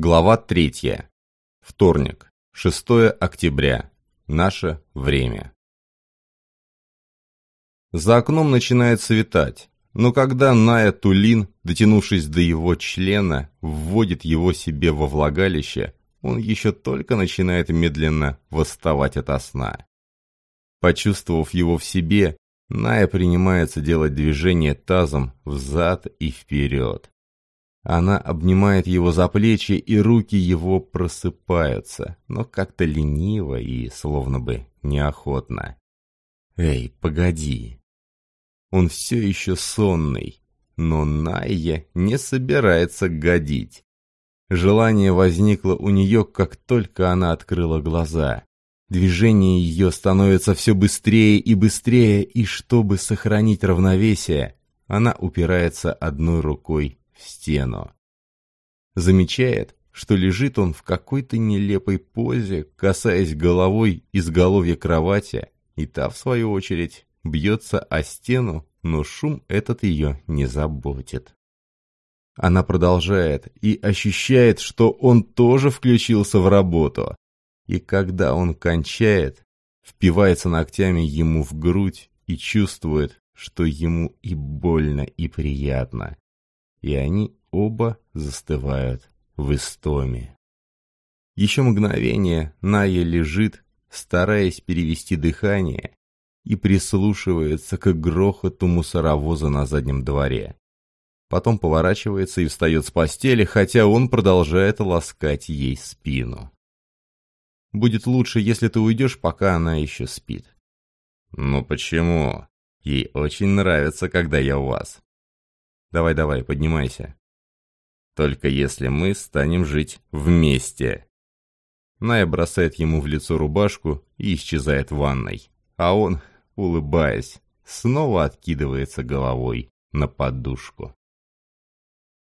Глава третья. Вторник, 6 октября. Наше время. За окном начинает светать, но когда Ная Тулин, дотянувшись до его члена, вводит его себе во влагалище, он еще только начинает медленно восставать ото сна. Почувствовав его в себе, Ная принимается делать движение тазом взад и вперед. Она обнимает его за плечи, и руки его просыпаются, но как-то лениво и словно бы неохотно. «Эй, погоди!» Он все еще сонный, но Найя не собирается годить. Желание возникло у нее, как только она открыла глаза. Движение ее становится все быстрее и быстрее, и чтобы сохранить равновесие, она упирается одной рукой стену. Замечает, что лежит он в какой-то нелепой позе, касаясь головой изголовья кровати, и та, в свою очередь, бьется о стену, но шум этот ее не заботит. Она продолжает и ощущает, что он тоже включился в работу, и когда он кончает, впивается ногтями ему в грудь и чувствует, что ему и больно, и приятно. И они оба застывают в истоме. Еще мгновение Ная лежит, стараясь перевести дыхание, и прислушивается к грохоту мусоровоза на заднем дворе. Потом поворачивается и встает с постели, хотя он продолжает ласкать ей спину. Будет лучше, если ты уйдешь, пока она еще спит. Ну почему? Ей очень нравится, когда я у вас. Давай-давай, поднимайся. Только если мы станем жить вместе. Ная бросает ему в лицо рубашку и исчезает в ванной. А он, улыбаясь, снова откидывается головой на подушку.